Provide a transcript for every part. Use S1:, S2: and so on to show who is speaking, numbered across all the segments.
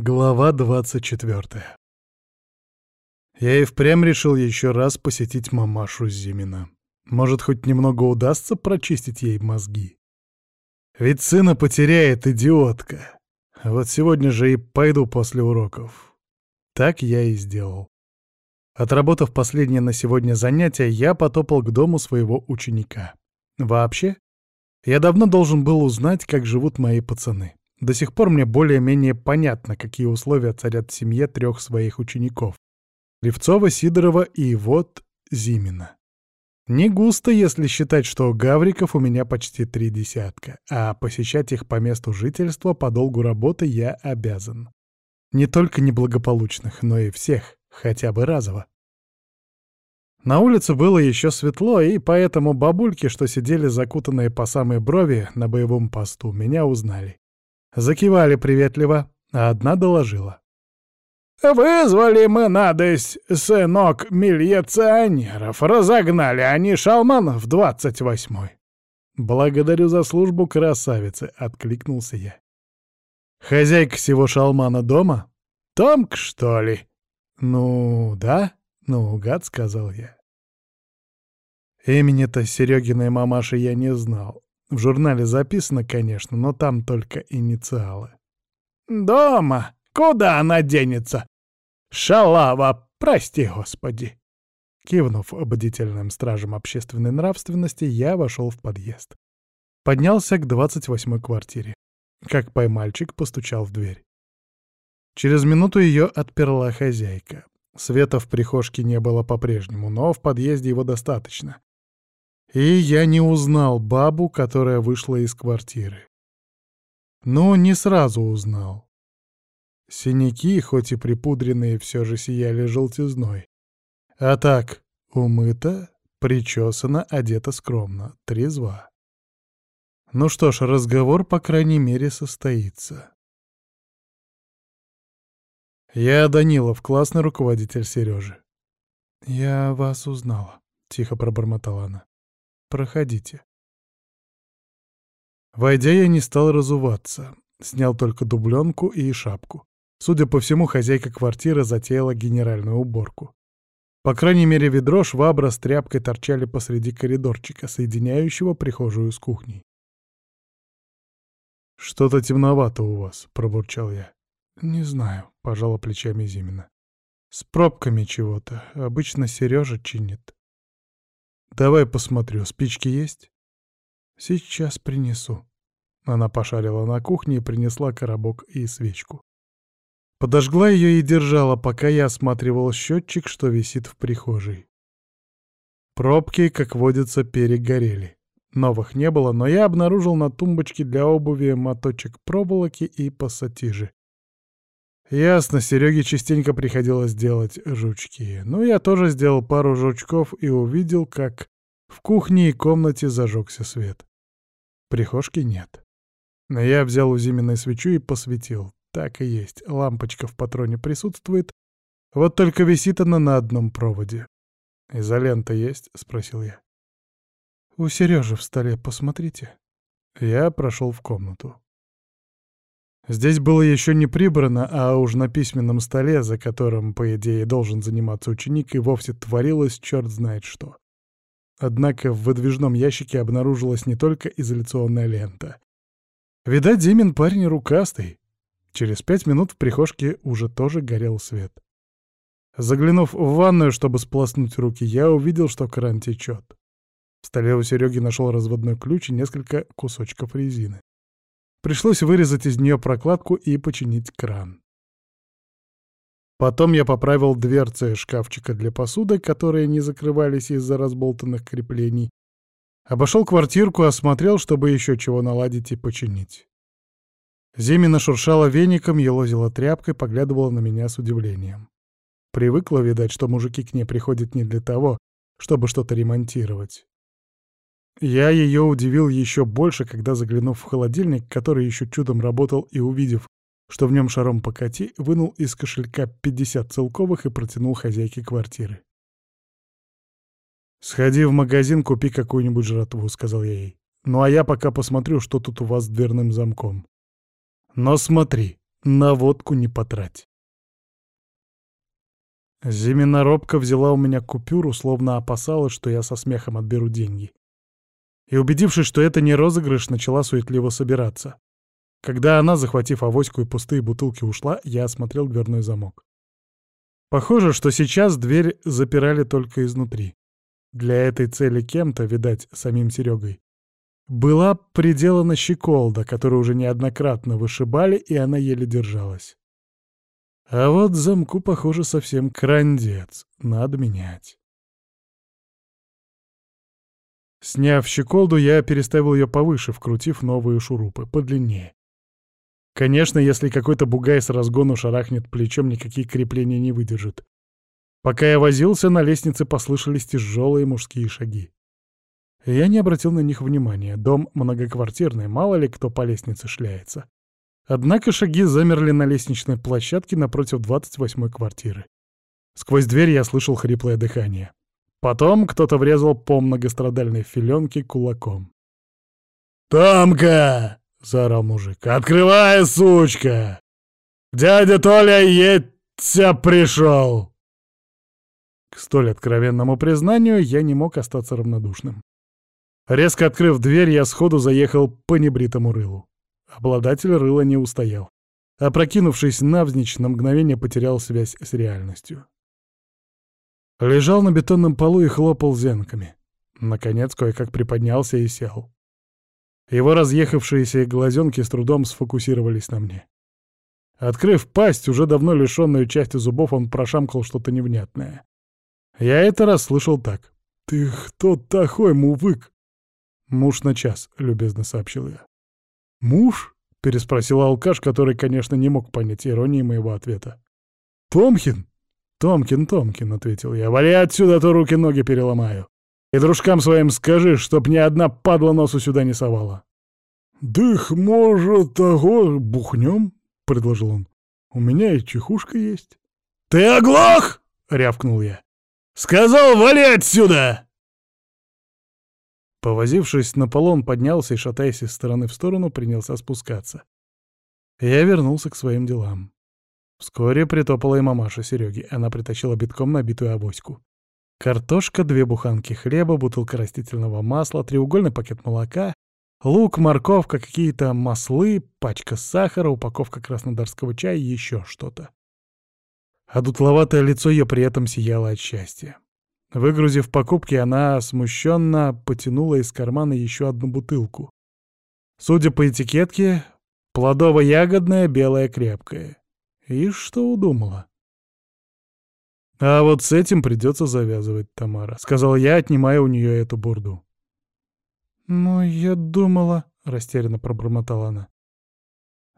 S1: Глава 24 Я и впрямь решил еще раз посетить мамашу Зимина. Может, хоть немного удастся прочистить ей мозги. Ведь сына потеряет идиотка. Вот сегодня же и пойду после уроков. Так я и сделал. Отработав последнее на сегодня занятие, я потопал к дому своего ученика. Вообще, я давно должен был узнать, как живут мои пацаны. До сих пор мне более-менее понятно, какие условия царят в семье трех своих учеников. Левцова, Сидорова и вот Зимина. Не густо, если считать, что гавриков у меня почти три десятка, а посещать их по месту жительства по долгу работы я обязан. Не только неблагополучных, но и всех, хотя бы разово. На улице было еще светло, и поэтому бабульки, что сидели закутанные по самой брови на боевом посту, меня узнали. Закивали приветливо, а одна доложила. «Вызвали мы надость, сынок милиционеров. Разогнали они шалман в двадцать восьмой». «Благодарю за службу, красавицы», — откликнулся я. «Хозяйка всего шалмана дома?» «Томк, что ли?» «Ну, да, наугад», — сказал я. Имени-то Серегиной мамаши я не знал. В журнале записано, конечно, но там только инициалы. «Дома! Куда она денется? Шалава, прости господи!» Кивнув бдительным стражем общественной нравственности, я вошел в подъезд. Поднялся к двадцать восьмой квартире. Как поймальчик постучал в дверь. Через минуту ее отперла хозяйка. Света в прихожке не было по-прежнему, но в подъезде его достаточно. И я не узнал бабу, которая вышла из квартиры. Но не сразу узнал. Синяки, хоть и припудренные, все же сияли желтизной. А так, умыта, причесана, одета скромно, трезва. Ну что ж, разговор, по крайней мере, состоится. Я Данилов, классный руководитель Сережи. «Я вас узнала», — тихо пробормотала она. Проходите. Войдя, я не стал разуваться. Снял только дубленку и шапку. Судя по всему, хозяйка квартиры затеяла генеральную уборку. По крайней мере, ведро, швабра с тряпкой торчали посреди коридорчика, соединяющего прихожую с кухней. «Что-то темновато у вас», — пробурчал я. «Не знаю», — пожала плечами Зимина. «С пробками чего-то. Обычно Сережа чинит». «Давай посмотрю, спички есть?» «Сейчас принесу». Она пошарила на кухне и принесла коробок и свечку. Подожгла ее и держала, пока я осматривал счетчик, что висит в прихожей. Пробки, как водится, перегорели. Новых не было, но я обнаружил на тумбочке для обуви моточек проволоки и пассатижи. Ясно, Сереге частенько приходилось делать жучки. Но я тоже сделал пару жучков и увидел, как в кухне и комнате зажегся свет. Прихожки нет. Но я взял у свечу и посветил. Так и есть, лампочка в патроне присутствует, вот только висит она на одном проводе. «Изолента есть?» — спросил я. «У Сережи в столе, посмотрите». Я прошел в комнату. Здесь было еще не прибрано, а уж на письменном столе, за которым, по идее, должен заниматься ученик, и вовсе творилось черт знает что. Однако в выдвижном ящике обнаружилась не только изоляционная лента. Видать, Димин парень рукастый. Через пять минут в прихожке уже тоже горел свет. Заглянув в ванную, чтобы сполоснуть руки, я увидел, что кран течет. В столе у Сереги нашел разводной ключ и несколько кусочков резины. Пришлось вырезать из нее прокладку и починить кран. Потом я поправил дверцы шкафчика для посуды, которые не закрывались из-за разболтанных креплений. Обошел квартирку, осмотрел, чтобы еще чего наладить и починить. Зимина шуршала веником, елозила тряпкой, поглядывала на меня с удивлением. Привыкла, видать, что мужики к ней приходят не для того, чтобы что-то ремонтировать. Я ее удивил еще больше, когда, заглянув в холодильник, который еще чудом работал, и увидев, что в нем шаром покати, вынул из кошелька 50 целковых и протянул хозяйке квартиры. «Сходи в магазин, купи какую-нибудь жратву», — сказал я ей. «Ну а я пока посмотрю, что тут у вас с дверным замком». «Но смотри, на водку не потрать. Зимина взяла у меня купюру, словно опасалась, что я со смехом отберу деньги. И, убедившись, что это не розыгрыш, начала суетливо собираться. Когда она, захватив авоську и пустые бутылки, ушла, я осмотрел дверной замок. Похоже, что сейчас дверь запирали только изнутри. Для этой цели кем-то, видать, самим Серегой, была приделана щеколда, которую уже неоднократно вышибали, и она еле держалась. А вот замку, похоже, совсем крандец. Надо менять. Сняв щеколду, я переставил ее повыше, вкрутив новые шурупы, подлиннее. Конечно, если какой-то бугай с разгону шарахнет плечом, никакие крепления не выдержит. Пока я возился, на лестнице послышались тяжелые мужские шаги. Я не обратил на них внимания. Дом многоквартирный, мало ли кто по лестнице шляется. Однако шаги замерли на лестничной площадке напротив 28-й квартиры. Сквозь дверь я слышал хриплое дыхание. Потом кто-то врезал по многострадальной филенке кулаком. «Томка!» — заорал мужик. «Открывай, сучка! Дядя Толя едься пришел!» К столь откровенному признанию я не мог остаться равнодушным. Резко открыв дверь, я сходу заехал по небритому рылу. Обладатель рыла не устоял. Опрокинувшись навзничь, на мгновение потерял связь с реальностью. Лежал на бетонном полу и хлопал зенками. Наконец кое-как приподнялся и сел. Его разъехавшиеся глазенки с трудом сфокусировались на мне. Открыв пасть, уже давно лишенную части зубов, он прошамкал что-то невнятное. Я это расслышал так. «Ты кто такой, мувык?» «Муж на час», — любезно сообщил я. «Муж?» — переспросил алкаш, который, конечно, не мог понять иронии моего ответа. «Томкин?» «Томкин, Томкин», — ответил я. «Вали отсюда, а то руки-ноги переломаю. И дружкам своим скажи, чтоб ни одна падла носу сюда не совала». «Дых, может, того бухнем?» — предложил он. «У меня и чехушка есть». «Ты оглох?» — рявкнул я. «Сказал, вали отсюда!» Повозившись на полу, он поднялся и, шатаясь из стороны в сторону, принялся спускаться. Я вернулся к своим делам. Вскоре притопала и мамаша Сереги. Она притащила битком набитую авоську. Картошка, две буханки хлеба, бутылка растительного масла, треугольный пакет молока, лук, морковка, какие-то маслы, пачка сахара, упаковка краснодарского чая и еще что-то. А дутловатое лицо ее при этом сияло от счастья. Выгрузив покупки, она смущенно потянула из кармана еще одну бутылку. Судя по этикетке, плодово-ягодная, белая крепкая. И что удумала? «А вот с этим придется завязывать, Тамара», — сказал я, отнимая у нее эту бурду. «Ну, я думала», — растерянно пробормотала она.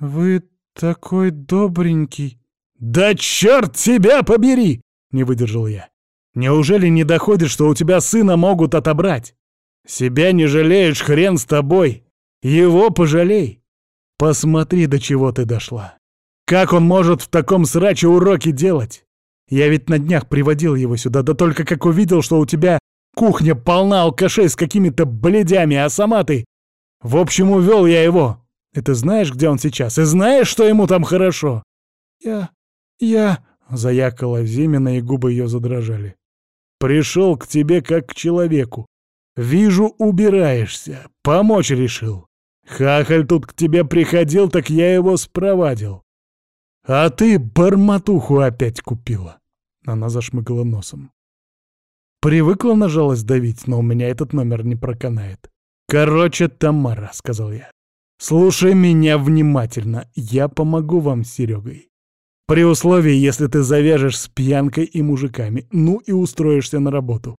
S1: «Вы такой добренький». «Да черт тебя побери!» — не выдержал я. Неужели не доходит, что у тебя сына могут отобрать? Себя не жалеешь, хрен с тобой. Его пожалей. Посмотри, до чего ты дошла. Как он может в таком сраче уроки делать? Я ведь на днях приводил его сюда, да только как увидел, что у тебя кухня полна алкашей с какими-то бледями, а сама ты... В общем, увел я его. И ты знаешь, где он сейчас? И знаешь, что ему там хорошо? Я... я... Заякала Зимина, и губы ее задрожали. Пришел к тебе как к человеку. Вижу, убираешься. Помочь решил. Хахаль тут к тебе приходил, так я его спровадил. А ты барматуху опять купила. Она зашмыгала носом. Привыкла на жалость давить, но у меня этот номер не проканает. Короче, Тамара, — сказал я, — слушай меня внимательно. Я помогу вам с Серегой. При условии, если ты завяжешь с пьянкой и мужиками, ну и устроишься на работу.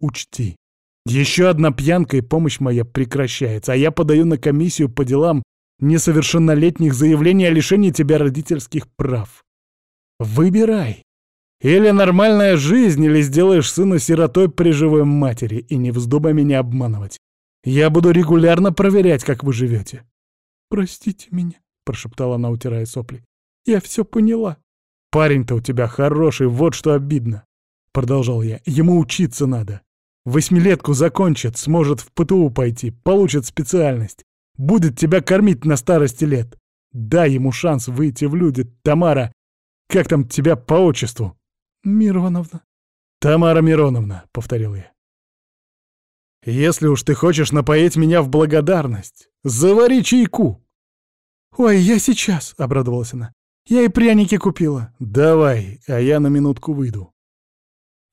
S1: Учти, еще одна пьянка и помощь моя прекращается, а я подаю на комиссию по делам несовершеннолетних заявлений о лишении тебя родительских прав. Выбирай. Или нормальная жизнь, или сделаешь сына сиротой при живой матери, и не вздумай меня обманывать. Я буду регулярно проверять, как вы живете. «Простите меня», — прошептала она, утирая сопли. Я все поняла. Парень-то у тебя хороший, вот что обидно. Продолжал я. Ему учиться надо. Восьмилетку закончит, сможет в ПТУ пойти, получит специальность. Будет тебя кормить на старости лет. Дай ему шанс выйти в люди, Тамара. Как там тебя по отчеству?
S2: Мироновна.
S1: Тамара Мироновна, повторил я. Если уж ты хочешь напоить меня в благодарность, завари чайку.
S2: Ой, я сейчас, обрадовалась она. Я и пряники купила.
S1: Давай, а я на минутку выйду.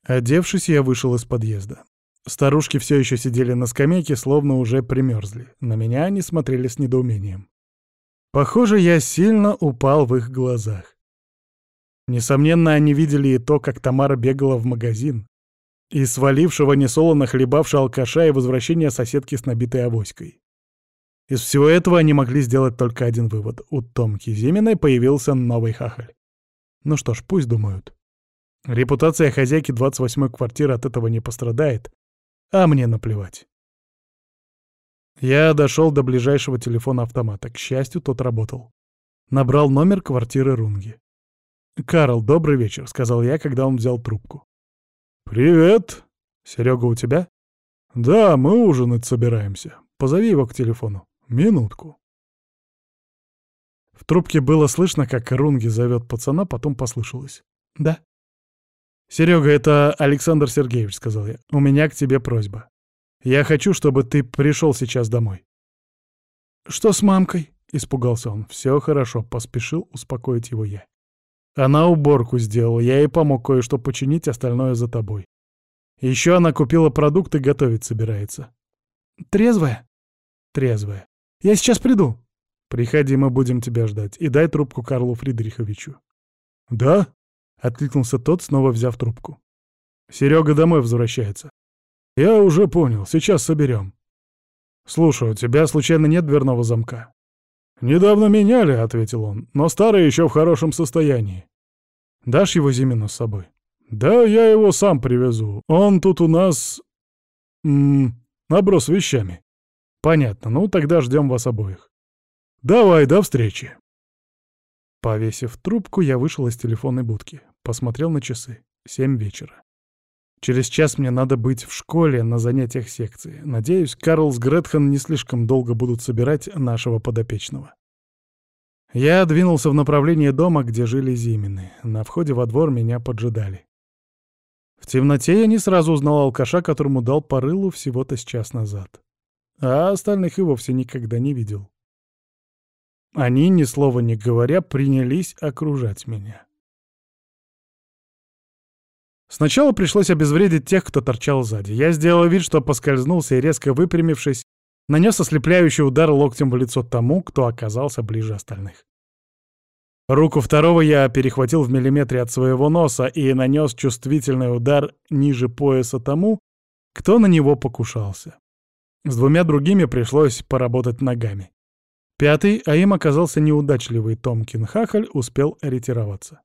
S1: Одевшись, я вышел из подъезда. Старушки все еще сидели на скамейке, словно уже примерзли. На меня они смотрели с недоумением. Похоже, я сильно упал в их глазах. Несомненно, они видели и то, как Тамара бегала в магазин, и свалившего несолоно хлебавшего алкаша и возвращение соседки с набитой авоськой. Из всего этого они могли сделать только один вывод. У Томки Зиминой появился новый хахаль. Ну что ж, пусть думают. Репутация хозяйки 28-й квартиры от этого не пострадает, а мне наплевать. Я дошел до ближайшего телефона автомата. К счастью, тот работал. Набрал номер квартиры Рунги. «Карл, добрый вечер», — сказал я, когда он взял трубку.
S3: «Привет.
S1: Серега у тебя?»
S3: «Да, мы ужинать собираемся.
S1: Позови его к телефону.
S3: Минутку».
S1: В трубке было слышно, как Рунги зовет пацана, потом послышалось. «Да». «Серега, это Александр Сергеевич», — сказал я. «У меня к тебе просьба. Я хочу, чтобы ты пришел сейчас домой».
S2: «Что с мамкой?»
S1: — испугался он. «Все хорошо», — поспешил успокоить его я. «Она уборку сделала, я ей помог кое-что починить, остальное за тобой. Еще она купила продукты, готовить собирается».
S2: «Трезвая?»
S1: «Трезвая.
S2: Я сейчас приду».
S1: «Приходи, мы будем тебя ждать. И дай трубку Карлу Фридриховичу».
S3: «Да?»
S1: — откликнулся тот, снова взяв трубку. «Серега домой возвращается.
S3: «Я уже понял, сейчас соберем».
S1: «Слушай, у тебя случайно нет дверного замка?»
S3: «Недавно меняли», — ответил он, — «но старый еще в хорошем состоянии».
S1: «Дашь его Зимину с собой?»
S3: «Да, я его сам привезу. Он тут у нас... М наброс вещами».
S1: «Понятно. Ну, тогда ждем вас обоих».
S3: «Давай, до встречи».
S1: Повесив трубку, я вышел из телефонной будки. Посмотрел на часы. Семь вечера. Через час мне надо быть в школе на занятиях секции. Надеюсь, Карл с Гретхен не слишком долго будут собирать нашего подопечного. Я двинулся в направлении дома, где жили Зимины. На входе во двор меня поджидали. В темноте я не сразу узнал алкаша, которому дал по рылу всего-то с час назад. А остальных и вовсе никогда не видел. Они, ни слова не говоря, принялись окружать меня. Сначала пришлось обезвредить тех, кто торчал сзади. Я сделал вид, что поскользнулся и, резко выпрямившись, нанес ослепляющий удар локтем в лицо тому, кто оказался ближе остальных. Руку второго я перехватил в миллиметре от своего носа и нанес чувствительный удар ниже пояса тому, кто на него покушался. С двумя другими пришлось поработать ногами. Пятый, а им оказался неудачливый Томкин Хахаль, успел ретироваться.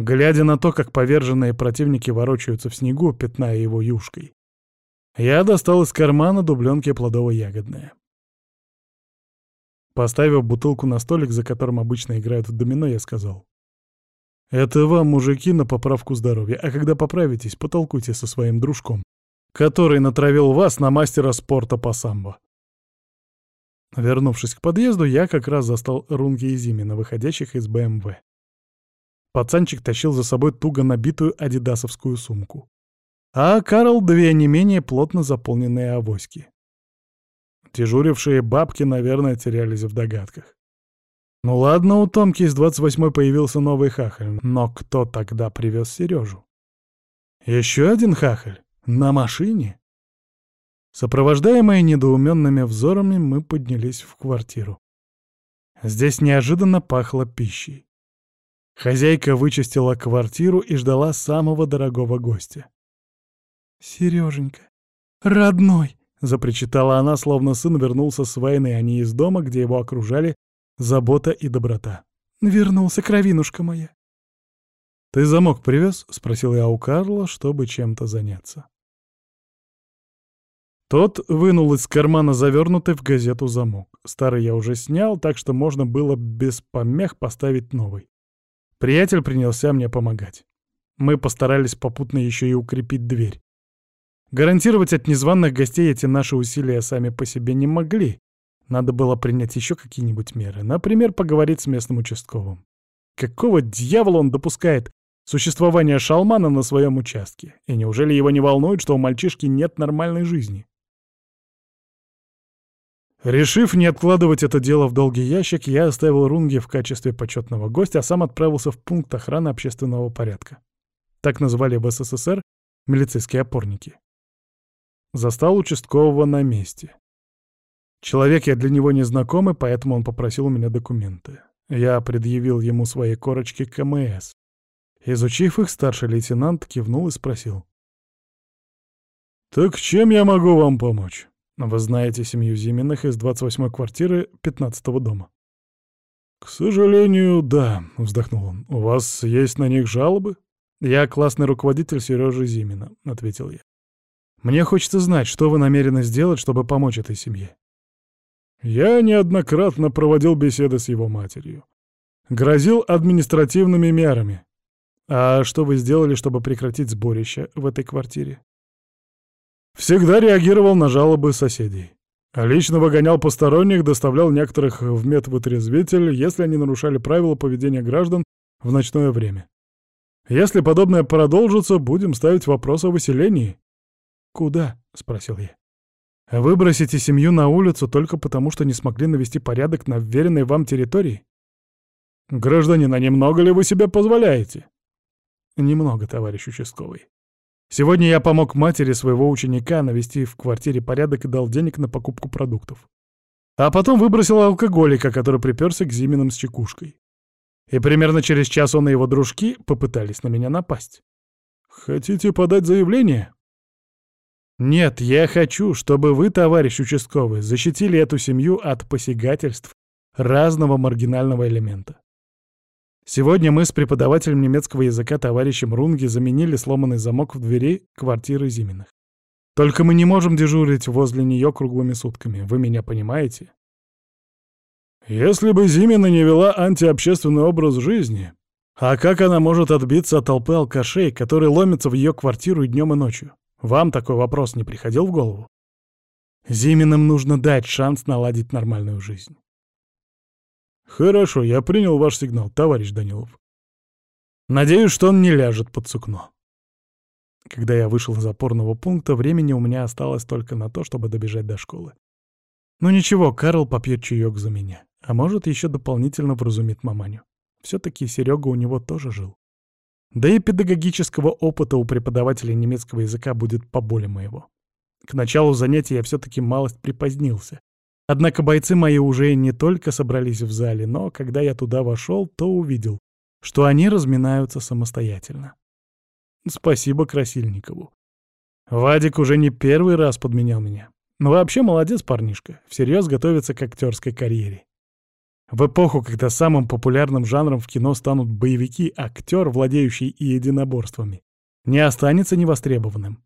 S1: Глядя на то, как поверженные противники ворочаются в снегу, пятная его юшкой, я достал из кармана дубленки плодово-ягодные. Поставив бутылку на столик, за которым обычно играют в домино, я сказал. «Это вам, мужики, на поправку здоровья, а когда поправитесь, потолкуйте со своим дружком, который натравил вас на мастера спорта по самбо». Вернувшись к подъезду, я как раз застал Рунги и Зимина, выходящих из БМВ. Пацанчик тащил за собой туго набитую адидасовскую сумку. А Карл — две не менее плотно заполненные авоськи. Дежурившие бабки, наверное, терялись в догадках. Ну ладно, у Томки из 28-й появился новый хахаль, но кто тогда привез Сережу? Еще один хахаль? На машине? Сопровождаемые недоуменными взорами, мы поднялись в квартиру. Здесь неожиданно пахло пищей. Хозяйка вычистила квартиру и ждала самого дорогого гостя.
S2: «Сереженька, родной!»
S1: — запричитала она, словно сын вернулся с войны, а не из дома, где его окружали забота и доброта.
S2: «Вернулся, кровинушка моя!»
S1: «Ты замок привез?» — спросил я у Карла, чтобы чем-то заняться. Тот вынул из кармана завернутый в газету замок. Старый я уже снял, так что можно было без помех поставить новый. Приятель принялся мне помогать. Мы постарались попутно еще и укрепить дверь. Гарантировать от незваных гостей эти наши усилия сами по себе не могли, Надо было принять еще какие-нибудь меры. Например, поговорить с местным участковым. Какого дьявола он допускает существование Шалмана на своем участке? И неужели его не волнует, что у мальчишки нет нормальной жизни? Решив не откладывать это дело в долгий ящик, я оставил Рунги в качестве почетного гостя, а сам отправился в пункт охраны общественного порядка. Так называли в СССР милицейские опорники. Застал участкового на месте. Человек я для него незнакомый, поэтому он попросил у меня документы. Я предъявил ему свои корочки КМС. Изучив их, старший лейтенант кивнул и спросил. «Так чем я могу вам помочь?» Вы знаете семью Зиминых из 28-й квартиры 15-го дома. «К сожалению, да», — вздохнул он. «У вас есть на них жалобы?» «Я классный руководитель Сережи Зимина», — ответил я. «Мне хочется знать, что вы намерены сделать, чтобы помочь этой семье». Я неоднократно проводил беседы с его матерью. Грозил административными мерами. А что вы сделали, чтобы прекратить сборище в этой квартире? Всегда реагировал на жалобы соседей. Лично выгонял посторонних, доставлял некоторых в медвытрезвитель, если они нарушали правила поведения граждан в ночное время. Если подобное продолжится, будем ставить вопрос о выселении. «Куда?» — спросил я. «Выбросите семью на улицу только потому, что не смогли навести порядок на вверенной вам территории?» «Гражданин, а немного ли вы себе позволяете?» «Немного, товарищ участковый. Сегодня я помог матери своего ученика навести в квартире порядок и дал денег на покупку продуктов. А потом выбросил алкоголика, который приперся к Зиминым с чекушкой. И примерно через час он и его дружки попытались на меня напасть. «Хотите подать заявление?» «Нет, я хочу, чтобы вы, товарищ участковый, защитили эту семью от посягательств разного маргинального элемента. Сегодня мы с преподавателем немецкого языка товарищем Рунги заменили сломанный замок в двери квартиры Зиминых. Только мы не можем дежурить возле нее круглыми сутками. Вы меня понимаете? Если бы Зимина не вела антиобщественный образ жизни, а как она может отбиться от толпы алкашей, которые ломятся в ее квартиру и днем, и ночью? Вам такой вопрос не приходил в голову? Зиминым нужно дать шанс наладить нормальную жизнь. «Хорошо, я принял ваш сигнал, товарищ Данилов. Надеюсь, что он не ляжет под сукно». Когда я вышел из опорного пункта, времени у меня осталось только на то, чтобы добежать до школы. Ну ничего, Карл попьет чаек за меня, а может, еще дополнительно вразумит маманю. Все-таки Серега у него тоже жил. Да и педагогического опыта у преподавателя немецкого языка будет поболее моего. К началу занятия я все-таки малость припозднился. Однако бойцы мои уже не только собрались в зале, но когда я туда вошел, то увидел, что они разминаются самостоятельно. Спасибо Красильникову. Вадик уже не первый раз подменял меня. Но вообще молодец парнишка, всерьез готовится к актерской карьере. В эпоху, когда самым популярным жанром в кино станут боевики, актер, владеющий и единоборствами, не останется невостребованным.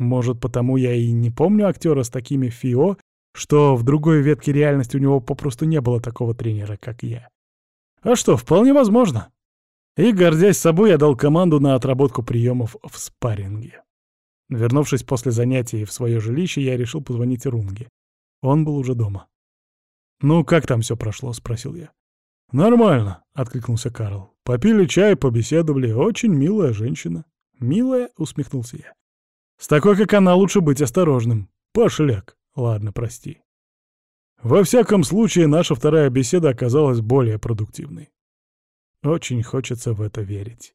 S1: Может, потому я и не помню актера с такими фио что в другой ветке реальности у него попросту не было такого тренера, как я. А что, вполне возможно. И, гордясь собой, я дал команду на отработку приемов в спарринге. Вернувшись после занятий в свое жилище, я решил позвонить Рунге. Он был уже дома. «Ну, как там все прошло?» — спросил я. «Нормально», — откликнулся Карл. «Попили чай, побеседовали. Очень милая женщина». «Милая?» — усмехнулся я. «С такой, как она, лучше быть осторожным. Пошляк». Ладно, прости. Во всяком случае, наша вторая беседа оказалась более продуктивной. Очень хочется в это верить.